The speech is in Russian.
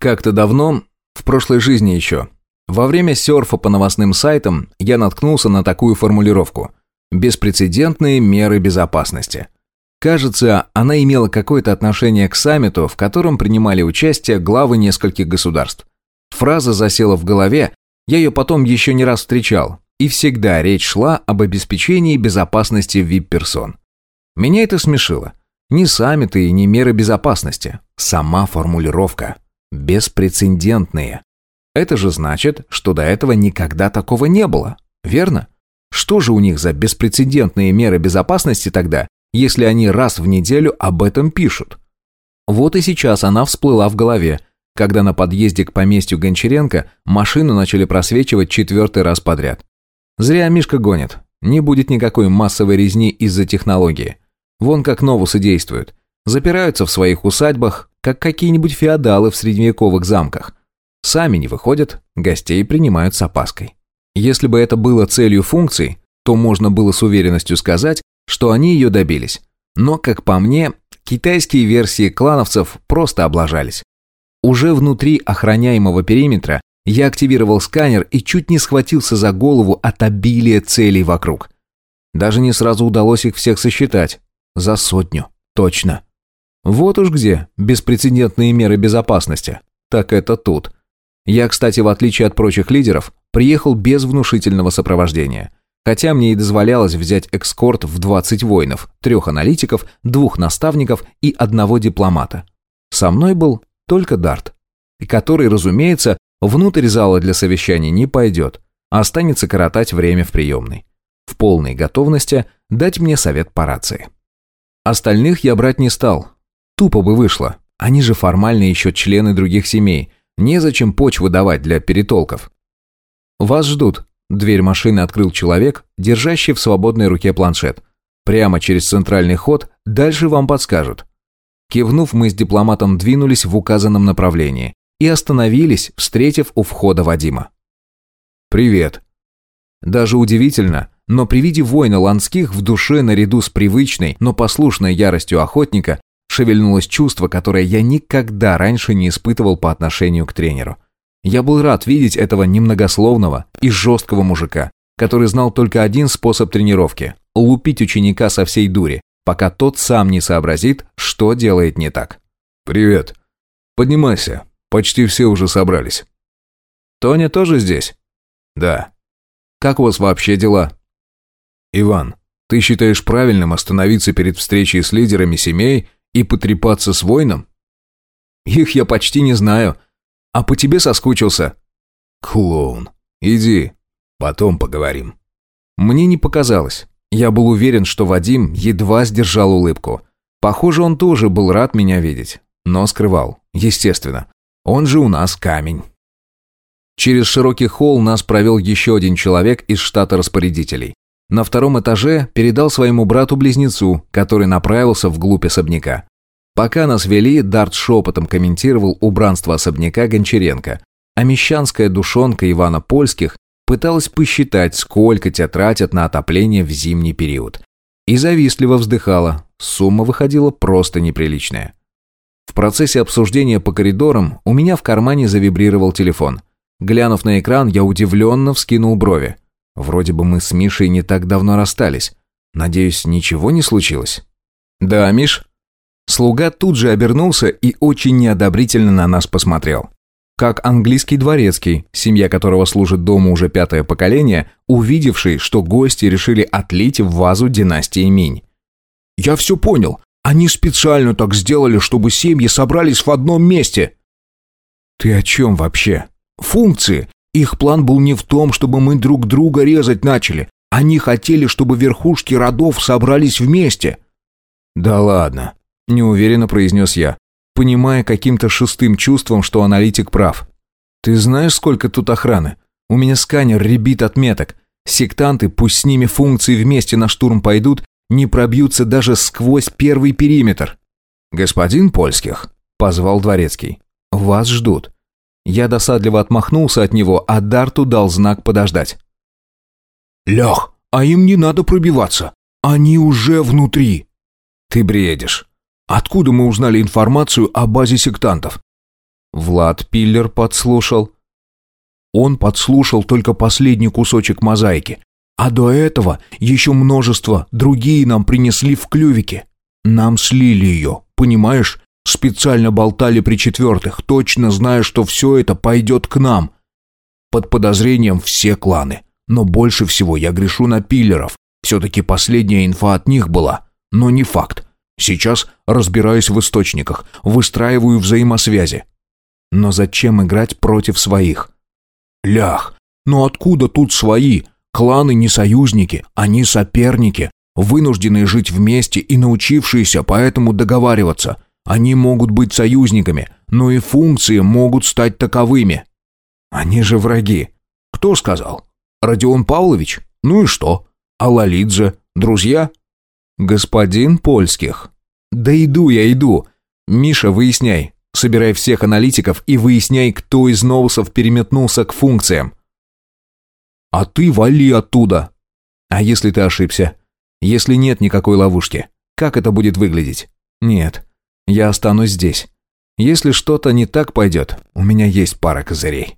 Как-то давно, в прошлой жизни еще, во время серфа по новостным сайтам я наткнулся на такую формулировку «беспрецедентные меры безопасности». Кажется, она имела какое-то отношение к саммиту, в котором принимали участие главы нескольких государств. Фраза засела в голове, я ее потом еще не раз встречал, и всегда речь шла об обеспечении безопасности вип-персон. Меня это смешило. Не саммиты и не меры безопасности, сама формулировка. Беспрецедентные. Это же значит, что до этого никогда такого не было, верно? Что же у них за беспрецедентные меры безопасности тогда, если они раз в неделю об этом пишут. Вот и сейчас она всплыла в голове, когда на подъезде к поместью Гончаренко машину начали просвечивать четвертый раз подряд. Зря Мишка гонит. Не будет никакой массовой резни из-за технологии. Вон как новусы действуют. Запираются в своих усадьбах, как какие-нибудь феодалы в средневековых замках. Сами не выходят, гостей принимают с опаской. Если бы это было целью функции, то можно было с уверенностью сказать, что они ее добились. Но, как по мне, китайские версии клановцев просто облажались. Уже внутри охраняемого периметра я активировал сканер и чуть не схватился за голову от обилия целей вокруг. Даже не сразу удалось их всех сосчитать. За сотню. Точно. Вот уж где беспрецедентные меры безопасности. Так это тут. Я, кстати, в отличие от прочих лидеров, приехал без внушительного сопровождения хотя мне и дозволялось взять экскорт в 20 воинов, трех аналитиков, двух наставников и одного дипломата. Со мной был только Дарт, который, разумеется, внутрь зала для совещаний не пойдет, а останется коротать время в приемной. В полной готовности дать мне совет по рации. Остальных я брать не стал. Тупо бы вышло. Они же формально еще члены других семей. Незачем почву давать для перетолков. «Вас ждут», Дверь машины открыл человек, держащий в свободной руке планшет. Прямо через центральный ход, дальше вам подскажут. Кивнув, мы с дипломатом двинулись в указанном направлении и остановились, встретив у входа Вадима. «Привет». Даже удивительно, но при виде воина Ланских в душе наряду с привычной, но послушной яростью охотника шевельнулось чувство, которое я никогда раньше не испытывал по отношению к тренеру – я был рад видеть этого немногословного и жесткого мужика, который знал только один способ тренировки – лупить ученика со всей дури, пока тот сам не сообразит, что делает не так. «Привет. Поднимайся. Почти все уже собрались». «Тоня тоже здесь?» «Да». «Как у вас вообще дела?» «Иван, ты считаешь правильным остановиться перед встречей с лидерами семей и потрепаться с воином?» «Их я почти не знаю», а по тебе соскучился». «Клоун, иди, потом поговорим». Мне не показалось. Я был уверен, что Вадим едва сдержал улыбку. Похоже, он тоже был рад меня видеть, но скрывал, естественно. Он же у нас камень. Через широкий холл нас провел еще один человек из штата распорядителей. На втором этаже передал своему брату-близнецу, который направился вглубь особняка. Пока нас вели, Дарт шепотом комментировал убранство особняка Гончаренко, а мещанская душонка Ивана Польских пыталась посчитать, сколько те тратят на отопление в зимний период. И завистливо вздыхала, сумма выходила просто неприличная. В процессе обсуждения по коридорам у меня в кармане завибрировал телефон. Глянув на экран, я удивленно вскинул брови. Вроде бы мы с Мишей не так давно расстались. Надеюсь, ничего не случилось? «Да, Миш?» Слуга тут же обернулся и очень неодобрительно на нас посмотрел. Как английский дворецкий, семья которого служит дому уже пятое поколение, увидевший, что гости решили отлить в вазу династии Минь. «Я все понял. Они специально так сделали, чтобы семьи собрались в одном месте». «Ты о чем вообще?» «Функции. Их план был не в том, чтобы мы друг друга резать начали. Они хотели, чтобы верхушки родов собрались вместе». «Да ладно неуверенно произнес я, понимая каким-то шестым чувством, что аналитик прав. «Ты знаешь, сколько тут охраны? У меня сканер ребит отметок. Сектанты, пусть с ними функции вместе на штурм пойдут, не пробьются даже сквозь первый периметр». «Господин Польских», — позвал Дворецкий, — «вас ждут». Я досадливо отмахнулся от него, а Дарту дал знак подождать. «Лех, а им не надо пробиваться. Они уже внутри». «Ты бредишь». Откуда мы узнали информацию о базе сектантов? Влад Пиллер подслушал. Он подслушал только последний кусочек мозаики. А до этого еще множество другие нам принесли в клювике. Нам слили ее, понимаешь? Специально болтали при четвертых, точно зная, что все это пойдет к нам. Под подозрением все кланы. Но больше всего я грешу на пиллеров. Все-таки последняя инфа от них была. Но не факт. Сейчас разбираюсь в источниках, выстраиваю взаимосвязи. Но зачем играть против своих? Лях, ну откуда тут свои? Кланы не союзники, они соперники, вынужденные жить вместе и научившиеся поэтому договариваться. Они могут быть союзниками, но и функции могут стать таковыми. Они же враги. Кто сказал? Родион Павлович? Ну и что? А Лолидзе? Друзья? Господин Польских. Да иду я, иду. Миша, выясняй. Собирай всех аналитиков и выясняй, кто из ноусов переметнулся к функциям. А ты вали оттуда. А если ты ошибся? Если нет никакой ловушки, как это будет выглядеть? Нет, я останусь здесь. Если что-то не так пойдет, у меня есть пара козырей.